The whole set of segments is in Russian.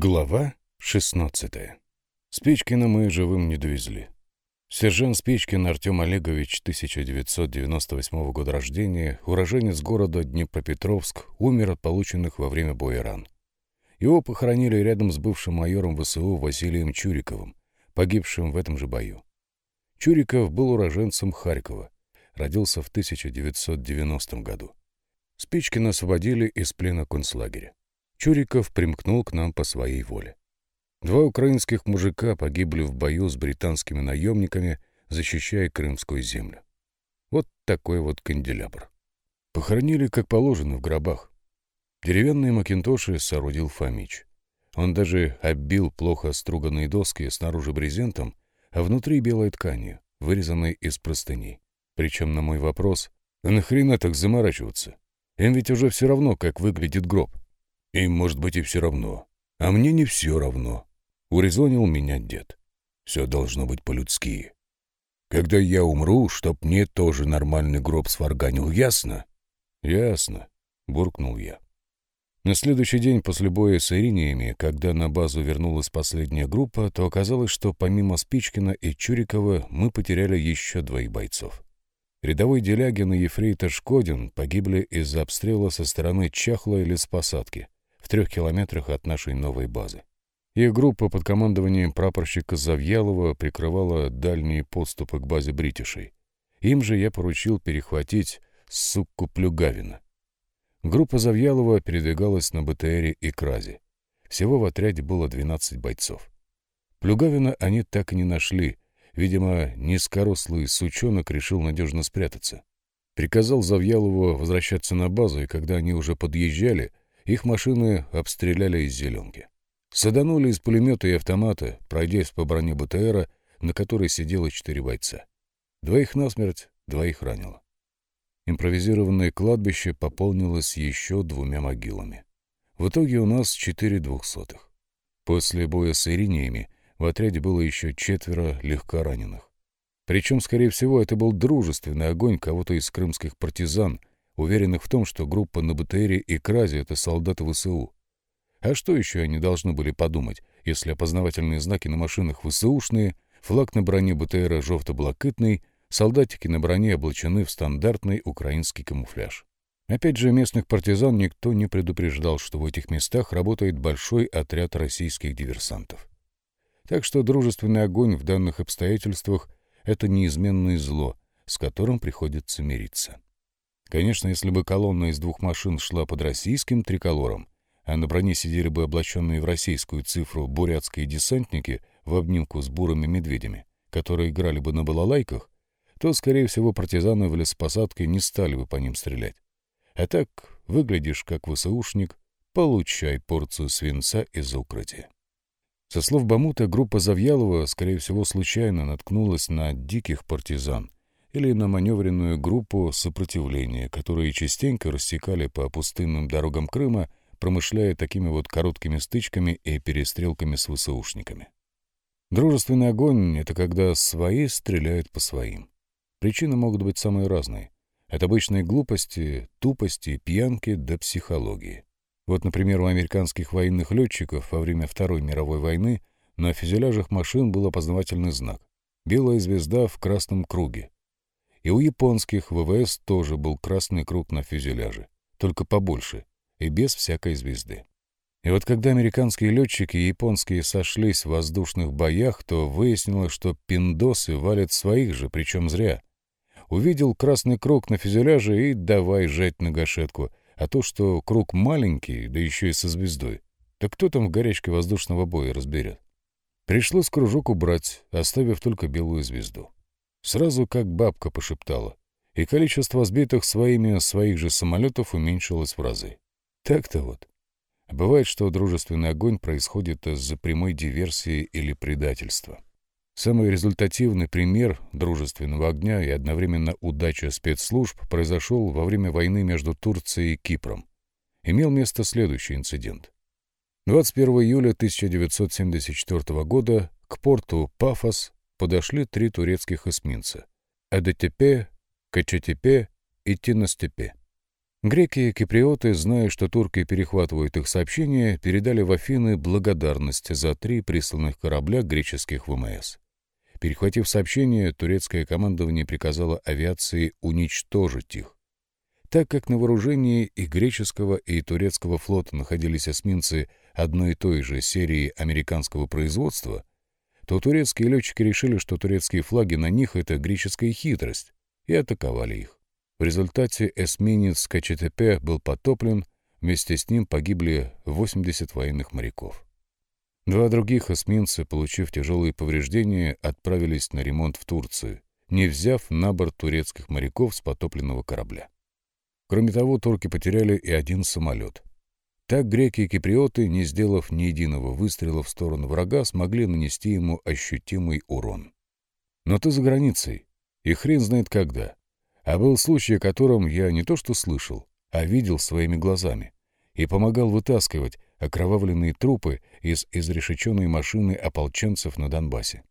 Глава 16 Спичкина мы живым не довезли. Сержант Спичкин Артем Олегович, 1998 года рождения, уроженец города Днепропетровск, умер от полученных во время боя ран. Его похоронили рядом с бывшим майором ВСУ Василием Чуриковым, погибшим в этом же бою. Чуриков был уроженцем Харькова, родился в 1990 году. Спичкина освободили из плена концлагеря. Чуриков примкнул к нам по своей воле. Два украинских мужика погибли в бою с британскими наемниками, защищая крымскую землю. Вот такой вот канделябр. Похоронили, как положено, в гробах. Деревянные макинтоши соорудил Фомич. Он даже оббил плохо струганные доски снаружи брезентом, а внутри белой тканью, вырезанной из простыней. Причем на мой вопрос, а нахрена так заморачиваться? Им ведь уже все равно, как выглядит гроб. Им, может быть, и все равно. А мне не все равно. Урезонил меня дед. Все должно быть по-людски. Когда я умру, чтоб мне тоже нормальный гроб сварганил, ясно? Ясно, буркнул я. На следующий день после боя с Ириниями, когда на базу вернулась последняя группа, то оказалось, что помимо Спичкина и Чурикова мы потеряли еще двоих бойцов. Рядовой Делягин и ефрейтор Шкодин погибли из-за обстрела со стороны Чахлой леспосадки, в трех километрах от нашей новой базы. Их группа под командованием прапорщика Завьялова прикрывала дальние подступы к базе бритишей. Им же я поручил перехватить сукку Плюгавина. Группа Завьялова передвигалась на БТРе и Кразе. Всего в отряде было 12 бойцов. Плюгавина они так и не нашли. Видимо, низкорослый сучонок решил надежно спрятаться. Приказал Завьялову возвращаться на базу, и когда они уже подъезжали, их машины обстреляли из зеленки. Саданули из пулемета и автомата, пройдясь по броне БТРа, на которой сидело четыре бойца. Двоих насмерть, двоих ранило. Импровизированное кладбище пополнилось еще двумя могилами. В итоге у нас четыре двухсотых. После боя с ириниями в отряде было еще четверо легкораненых. Причем, скорее всего, это был дружественный огонь кого-то из крымских партизан, уверенных в том, что группа на БТРе и Кразе — это солдаты ВСУ. А что еще они должны были подумать, если опознавательные знаки на машинах ВСУшные, флаг на броне БТРа жовто-блакитный, солдатики на броне облачены в стандартный украинский камуфляж? Опять же, местных партизан никто не предупреждал, что в этих местах работает большой отряд российских диверсантов. Так что дружественный огонь в данных обстоятельствах — это неизменное зло, с которым приходится мириться. Конечно, если бы колонна из двух машин шла под российским триколором, а на броне сидели бы облаченные в российскую цифру бурятские десантники в обнимку с бурыми медведями, которые играли бы на балалайках, то, скорее всего, партизаны в лесопосадке не стали бы по ним стрелять. А так, выглядишь как ВСУшник, получай порцию свинца из-за укрытия. Со слов Бамута, группа Завьялова, скорее всего, случайно наткнулась на диких партизан — или на маневренную группу сопротивления, которые частенько рассекали по пустынным дорогам Крыма, промышляя такими вот короткими стычками и перестрелками с ВСУшниками. Дружественный огонь — это когда свои стреляют по своим. Причины могут быть самые разные. От обычной глупости, тупости, пьянки до психологии. Вот, например, у американских военных летчиков во время Второй мировой войны на фюзеляжах машин был опознавательный знак — белая звезда в красном круге, и у японских ВВС тоже был красный круг на фюзеляже, только побольше и без всякой звезды. И вот когда американские летчики и японские сошлись в воздушных боях, то выяснилось, что пиндосы валят своих же, причем зря. Увидел красный круг на фюзеляже и давай жать на гашетку, а то, что круг маленький, да еще и со звездой, так кто там в горячке воздушного боя разберет? Пришлось кружок убрать, оставив только белую звезду. Сразу как бабка пошептала. И количество сбитых своими своих же самолетов уменьшилось в разы. Так-то вот. Бывает, что дружественный огонь происходит из-за прямой диверсии или предательства. Самый результативный пример дружественного огня и одновременно удача спецслужб произошел во время войны между Турцией и Кипром. Имел место следующий инцидент. 21 июля 1974 года к порту Пафос подошли три турецких эсминца — АДТП, КЧТП и Тиностепе. Греки и киприоты, зная, что турки перехватывают их сообщения, передали в Афины благодарность за три присланных корабля греческих ВМС. Перехватив сообщение, турецкое командование приказало авиации уничтожить их. Так как на вооружении и греческого, и турецкого флота находились эсминцы одной и той же серии американского производства, то турецкие летчики решили, что турецкие флаги на них — это греческая хитрость, и атаковали их. В результате эсминец КЧТП был потоплен, вместе с ним погибли 80 военных моряков. Два других эсминца, получив тяжелые повреждения, отправились на ремонт в Турцию, не взяв на борт турецких моряков с потопленного корабля. Кроме того, турки потеряли и один самолет. Так греки и киприоты, не сделав ни единого выстрела в сторону врага, смогли нанести ему ощутимый урон. Но ты за границей, и хрен знает когда. А был случай, о котором я не то что слышал, а видел своими глазами и помогал вытаскивать окровавленные трупы из изрешеченной машины ополченцев на Донбассе.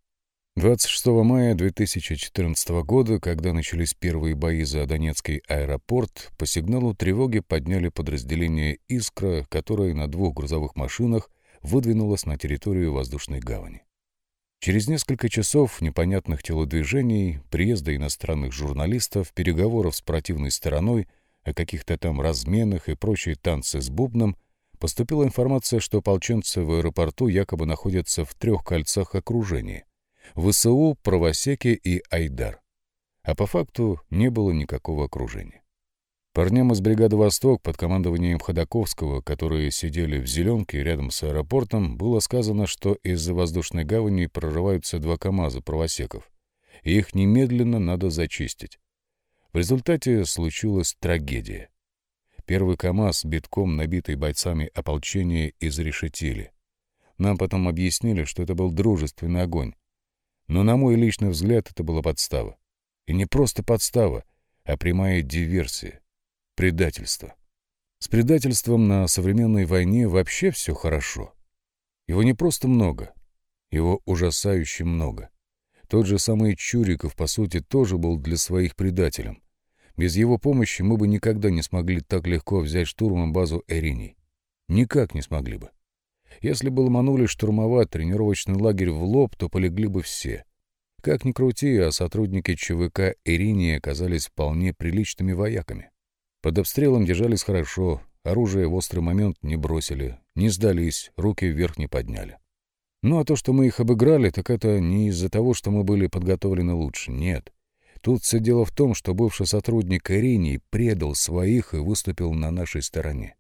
26 мая 2014 года, когда начались первые бои за Донецкий аэропорт, по сигналу тревоги подняли подразделение «Искра», которое на двух грузовых машинах выдвинулось на территорию воздушной гавани. Через несколько часов непонятных телодвижений, приезда иностранных журналистов, переговоров с противной стороной, о каких-то там разменах и прочие танцы с бубном, поступила информация, что ополченцы в аэропорту якобы находятся в трех кольцах окружения — ВСУ, Правосеки и Айдар. А по факту не было никакого окружения. Парням из бригады «Восток» под командованием Ходаковского, которые сидели в «Зеленке» рядом с аэропортом, было сказано, что из-за воздушной гавани прорываются два КАМАЗа правосеков, и их немедленно надо зачистить. В результате случилась трагедия. Первый КАМАЗ, битком набитый бойцами ополчения, изрешетили. Нам потом объяснили, что это был дружественный огонь. Но, на мой личный взгляд, это была подстава. И не просто подстава, а прямая диверсия предательство. С предательством на современной войне вообще все хорошо. Его не просто много, его ужасающе много. Тот же самый Чуриков, по сути, тоже был для своих предателем. Без его помощи мы бы никогда не смогли так легко взять штурмом базу Эриний. Никак не смогли бы. Если бы ломанули штурмовать тренировочный лагерь в лоб, то полегли бы все. Как ни крути, а сотрудники ЧВК Иринии оказались вполне приличными вояками. Под обстрелом держались хорошо, оружие в острый момент не бросили, не сдались, руки вверх не подняли. Ну а то, что мы их обыграли, так это не из-за того, что мы были подготовлены лучше, нет. Тут все дело в том, что бывший сотрудник Иринии предал своих и выступил на нашей стороне.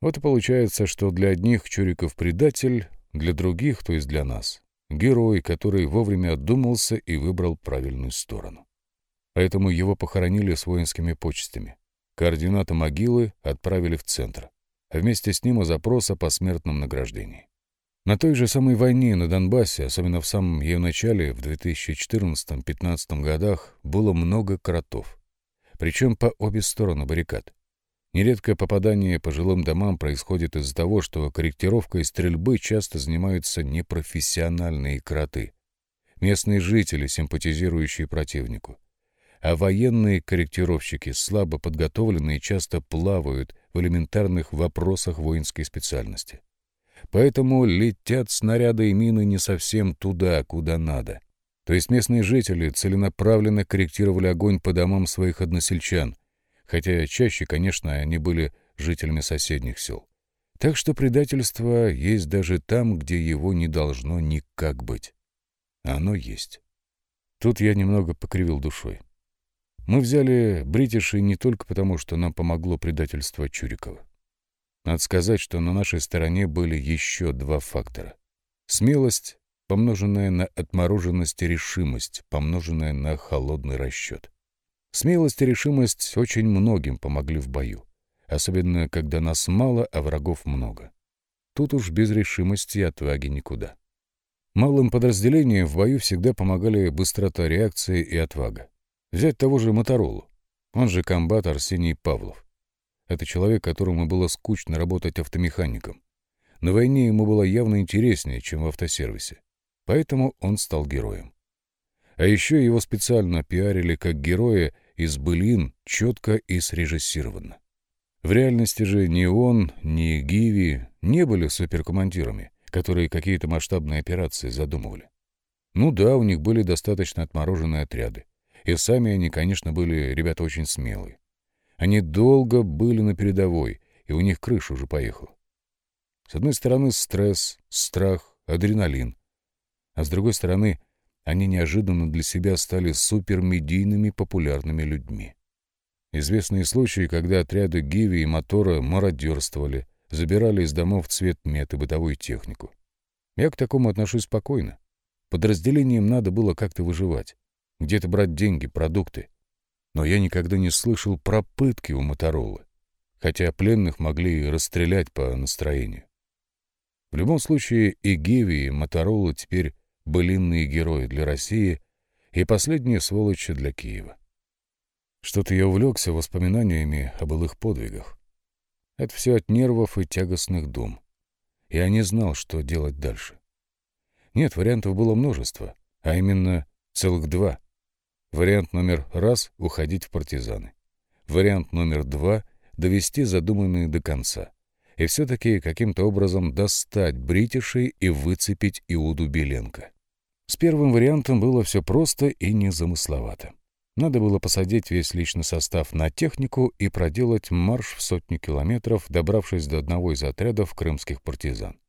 Вот и получается, что для одних Чуриков предатель, для других, то есть для нас, герой, который вовремя отдумался и выбрал правильную сторону. Поэтому его похоронили с воинскими почестями. Координаты могилы отправили в центр, а вместе с ним и запрос о посмертном награждении. На той же самой войне на Донбассе, особенно в самом ее начале, в 2014-15 годах, было много кротов. Причем по обе стороны баррикад. Нередко попадание по жилым домам происходит из-за того, что корректировкой стрельбы часто занимаются непрофессиональные кроты. Местные жители, симпатизирующие противнику а военные корректировщики, слабо подготовленные, часто плавают в элементарных вопросах воинской специальности. Поэтому летят снаряды и мины не совсем туда, куда надо. То есть местные жители целенаправленно корректировали огонь по домам своих односельчан, хотя чаще, конечно, они были жителями соседних сел. Так что предательство есть даже там, где его не должно никак быть. Оно есть. Тут я немного покривил душой. Мы взяли бритиши не только потому, что нам помогло предательство Чурикова. Надо сказать, что на нашей стороне были еще два фактора. Смелость, помноженная на отмороженность и решимость, помноженная на холодный расчет. Смелость и решимость очень многим помогли в бою, особенно когда нас мало, а врагов много. Тут уж без решимости и отваги никуда. Малым подразделениям в бою всегда помогали быстрота реакции и отвага. Взять того же Моторолу. Он же комбат Арсений Павлов. Это человек, которому было скучно работать автомехаником. На войне ему было явно интереснее, чем в автосервисе. Поэтому он стал героем. А еще его специально пиарили как героя из былин четко и срежиссированно. В реальности же ни он, ни Гиви не были суперкомандирами, которые какие-то масштабные операции задумывали. Ну да, у них были достаточно отмороженные отряды. И сами они, конечно, были ребята очень смелые. Они долго были на передовой, и у них крыша уже поехала. С одной стороны стресс, страх, адреналин. А с другой стороны, они неожиданно для себя стали супермедийными популярными людьми. Известные случаи, когда отряды Гиви и Мотора мародерствовали, забирали из домов цвет мет и бытовую технику. Я к такому отношусь спокойно. Подразделениям надо было как-то выживать, где-то брать деньги, продукты. Но я никогда не слышал про пытки у Моторолы, хотя пленных могли расстрелять по настроению. В любом случае и Гиви, и Моторола теперь былинные герои для России и последние сволочи для Киева. Что-то я увлекся воспоминаниями о былых подвигах. Это все от нервов и тягостных дум. Я не знал, что делать дальше. Нет, вариантов было множество, а именно целых два. Вариант номер раз — уходить в партизаны. Вариант номер два — довести задуманные до конца. И все-таки каким-то образом достать бритишей и выцепить Иуду Беленко. С первым вариантом было все просто и незамысловато. Надо было посадить весь личный состав на технику и проделать марш в сотню километров, добравшись до одного из отрядов крымских партизан.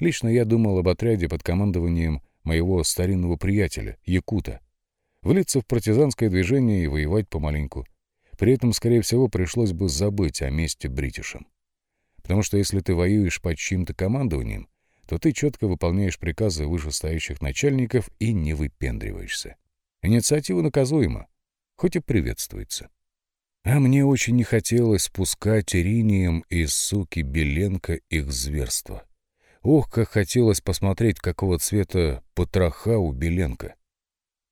Лично я думал об отряде под командованием моего старинного приятеля, Якута. Влиться в партизанское движение и воевать помаленьку. При этом, скорее всего, пришлось бы забыть о месте бритишам. Потому что если ты воюешь под чьим-то командованием, то ты четко выполняешь приказы вышестоящих начальников и не выпендриваешься. Инициатива наказуема, хоть и приветствуется. А мне очень не хотелось спускать Иринием из суки Беленко их зверства. Ох, как хотелось посмотреть, какого цвета потроха у Беленко.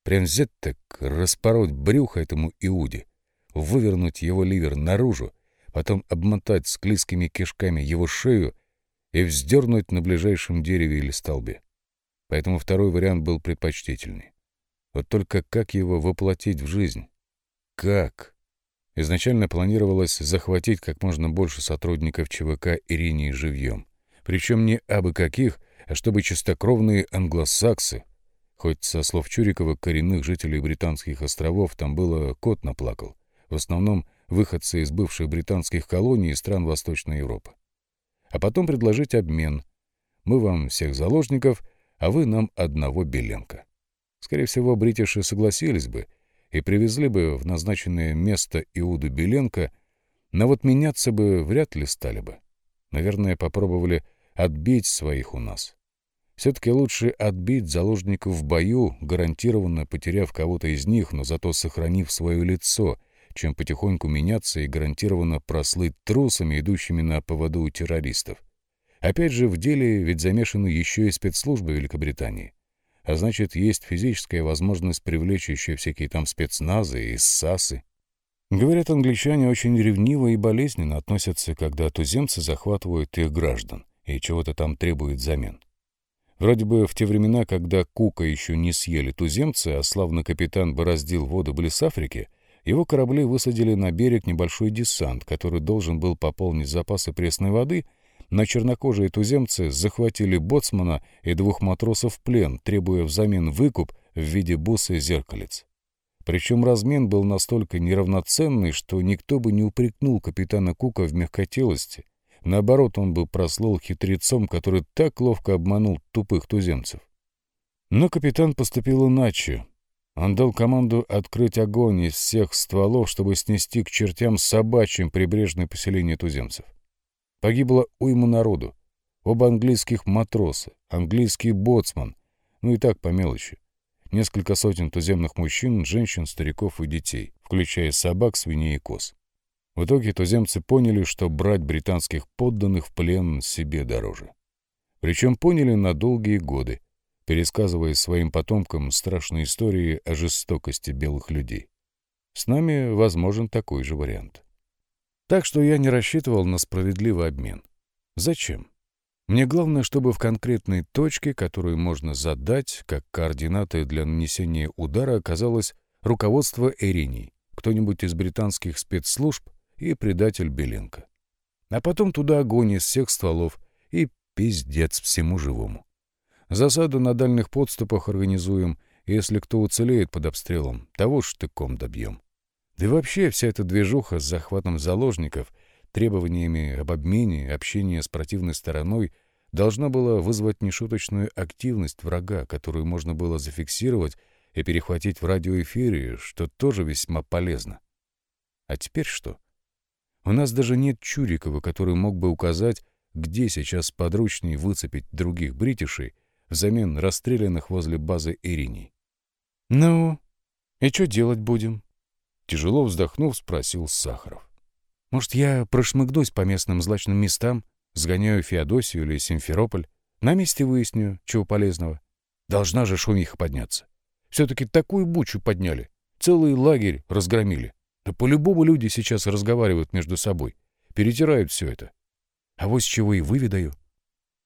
Прям взять так, распороть брюхо этому Иуде, вывернуть его ливер наружу, потом обмотать склизкими кишками его шею и вздернуть на ближайшем дереве или столбе. Поэтому второй вариант был предпочтительней. Вот только как его воплотить в жизнь? Как? Изначально планировалось захватить как можно больше сотрудников ЧВК Иринии живьем. Причем не абы каких, а чтобы чистокровные англосаксы. Хоть со слов Чурикова коренных жителей британских островов там было кот наплакал. В основном выходцы из бывших британских колоний и стран Восточной Европы. А потом предложить обмен. Мы вам всех заложников, а вы нам одного Беленко. Скорее всего, бритиши согласились бы и привезли бы в назначенное место Иуду Беленко, но вот меняться бы вряд ли стали бы. Наверное, попробовали отбить своих у нас. Все-таки лучше отбить заложников в бою, гарантированно потеряв кого-то из них, но зато сохранив свое лицо, чем потихоньку меняться и гарантированно прослыть трусами, идущими на поводу у террористов. Опять же, в деле ведь замешаны еще и спецслужбы Великобритании. А значит, есть физическая возможность привлечь еще всякие там спецназы и САСы. Говорят, англичане очень ревниво и болезненно относятся, когда туземцы захватывают их граждан и чего-то там требуют взамен. Вроде бы в те времена, когда Кука еще не съели туземцы, а славный капитан бороздил воды близ Африки, его корабли высадили на берег небольшой десант, который должен был пополнить запасы пресной воды, но чернокожие туземцы захватили боцмана и двух матросов в плен, требуя взамен выкуп в виде бусы зеркалец. Причем размен был настолько неравноценный, что никто бы не упрекнул капитана Кука в мягкотелости. Наоборот, он бы прослыл хитрецом, который так ловко обманул тупых туземцев. Но капитан поступил иначе. Он дал команду открыть огонь из всех стволов, чтобы снести к чертям собачьим прибрежное поселение туземцев. Погибло уйма народу. Оба английских матроса, английский боцман, ну и так по мелочи несколько сотен туземных мужчин, женщин, стариков и детей, включая собак, свиней и коз. В итоге туземцы поняли, что брать британских подданных в плен себе дороже. Причем поняли на долгие годы, пересказывая своим потомкам страшные истории о жестокости белых людей. С нами возможен такой же вариант. Так что я не рассчитывал на справедливый обмен. Зачем? Мне главное, чтобы в конкретной точке, которую можно задать, как координаты для нанесения удара, оказалось руководство Эриней, кто-нибудь из британских спецслужб и предатель Беленко. А потом туда огонь из всех стволов и пиздец всему живому. Засаду на дальних подступах организуем, если кто уцелеет под обстрелом, того штыком добьем. Да и вообще вся эта движуха с захватом заложников, требованиями об обмене, общении с противной стороной должна была вызвать нешуточную активность врага, которую можно было зафиксировать и перехватить в радиоэфире, что тоже весьма полезно. А теперь что? У нас даже нет Чурикова, который мог бы указать, где сейчас подручнее выцепить других бритишей взамен расстрелянных возле базы Ириней. «Ну, и что делать будем?» Тяжело вздохнув, спросил Сахаров. «Может, я прошмыгнусь по местным злачным местам, сгоняю Феодосию или Симферополь, на месте выясню, чего полезного. Должна же шумиха подняться. Все-таки такую бучу подняли, целый лагерь разгромили. Да по-любому люди сейчас разговаривают между собой, перетирают все это. А вот с чего и выведаю.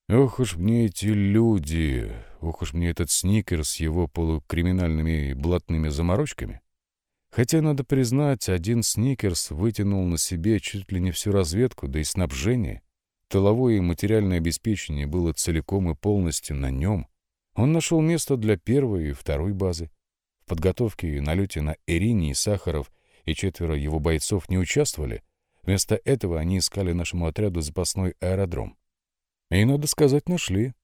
Ох уж мне эти люди, ох уж мне этот сникер с его полукриминальными блатными заморочками. Хотя, надо признать, один сникерс вытянул на себе чуть ли не всю разведку, да и снабжение. Тыловое и материальное обеспечение было целиком и полностью на нем. Он нашел место для первой и второй базы. В подготовке и налете на Эрине и Сахаров и четверо его бойцов не участвовали. Вместо этого они искали нашему отряду запасной аэродром. И, надо сказать, нашли.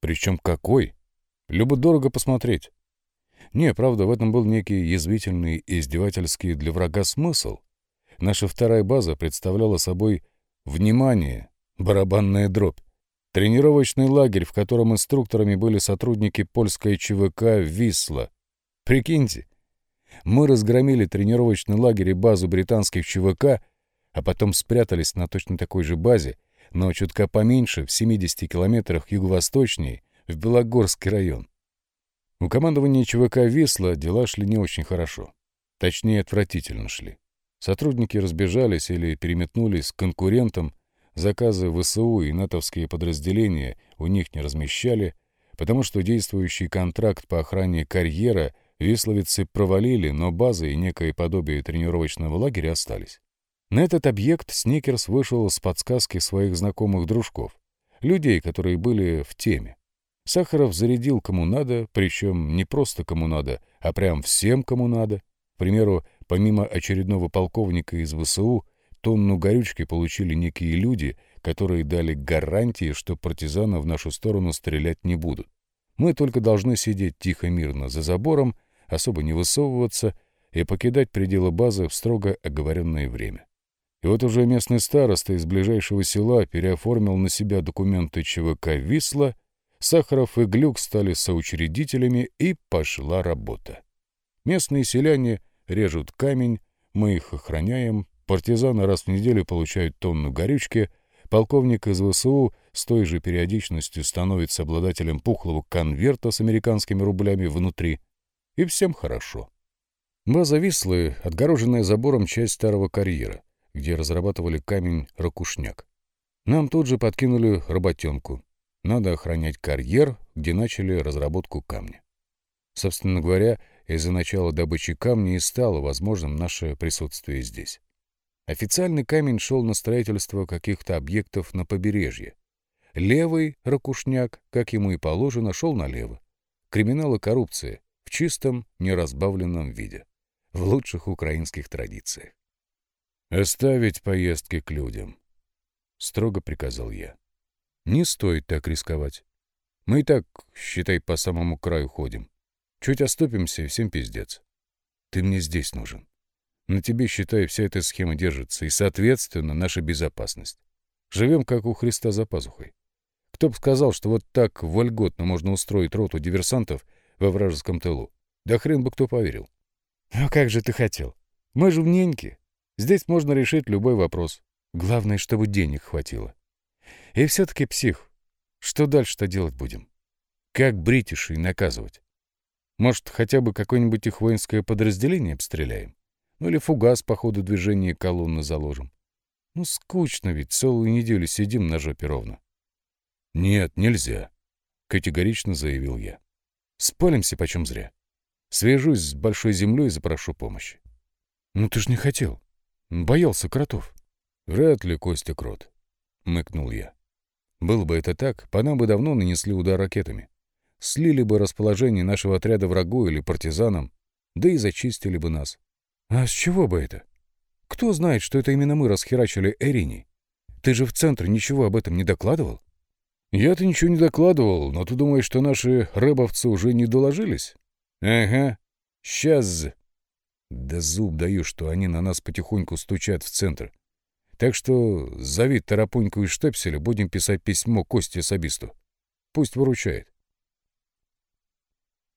Причем какой? Любо-дорого посмотреть. Не, правда, в этом был некий язвительный и издевательский для врага смысл. Наша вторая база представляла собой внимание, барабанная дробь. Тренировочный лагерь, в котором инструкторами были сотрудники польской ЧВК «Висла». Прикиньте, мы разгромили тренировочный лагерь и базу британских ЧВК, а потом спрятались на точно такой же базе но чутка поменьше, в 70 километрах юго-восточнее, в Белогорский район. У командования ЧВК «Висла» дела шли не очень хорошо. Точнее, отвратительно шли. Сотрудники разбежались или переметнулись к конкурентам, заказы ВСУ и натовские подразделения у них не размещали, потому что действующий контракт по охране карьера висловицы провалили, но базы и некое подобие тренировочного лагеря остались. На этот объект Сникерс вышел с подсказки своих знакомых дружков, людей, которые были в теме. Сахаров зарядил кому надо, причем не просто кому надо, а прям всем кому надо. К примеру, помимо очередного полковника из ВСУ, тонну горючки получили некие люди, которые дали гарантии, что партизаны в нашу сторону стрелять не будут. Мы только должны сидеть тихо-мирно за забором, особо не высовываться и покидать пределы базы в строго оговоренное время. И вот уже местный староста из ближайшего села переоформил на себя документы ЧВК «Висла», Сахаров и Глюк стали соучредителями, и пошла работа. Местные селяне режут камень, мы их охраняем, партизаны раз в неделю получают тонну горючки, полковник из ВСУ с той же периодичностью становится обладателем пухлого конверта с американскими рублями внутри. И всем хорошо. База Вислы — отгороженная забором часть старого карьера — где разрабатывали камень-ракушняк. Нам тут же подкинули работенку. Надо охранять карьер, где начали разработку камня. Собственно говоря, из-за начала добычи камня и стало возможным наше присутствие здесь. Официальный камень шел на строительство каких-то объектов на побережье. Левый ракушняк, как ему и положено, шел налево. Криминал и коррупция в чистом, неразбавленном виде. В лучших украинских традициях. «Оставить поездки к людям», — строго приказал я. «Не стоит так рисковать. Мы и так, считай, по самому краю ходим. Чуть оступимся, и всем пиздец. Ты мне здесь нужен. На тебе, считай, вся эта схема держится, и, соответственно, наша безопасность. Живем, как у Христа за пазухой. Кто бы сказал, что вот так вольготно можно устроить роту диверсантов во вражеском тылу? Да хрен бы кто поверил. Ну как же ты хотел? Мы же в неньке. Здесь можно решить любой вопрос. Главное, чтобы денег хватило. И все-таки псих. Что дальше-то делать будем? Как бритишей наказывать? Может, хотя бы какое-нибудь их воинское подразделение обстреляем? Ну или фугас по ходу движения колонны заложим? Ну, скучно ведь, целую неделю сидим на жопе ровно. Нет, нельзя, — категорично заявил я. Спалимся почем зря. Свяжусь с Большой Землей и запрошу помощи. Ну ты ж не хотел. Боялся кротов. Вряд ли Костя крот, — мыкнул я. Было бы это так, по нам бы давно нанесли удар ракетами. Слили бы расположение нашего отряда врагу или партизанам, да и зачистили бы нас. А с чего бы это? Кто знает, что это именно мы расхерачили Эрини? Ты же в центре ничего об этом не докладывал? Я-то ничего не докладывал, но ты думаешь, что наши рыбовцы уже не доложились? Ага, сейчас. Да зуб даю, что они на нас потихоньку стучат в центр. Так что зови Тарапуньку и Штепселя, будем писать письмо Косте Сабисту. Пусть выручает.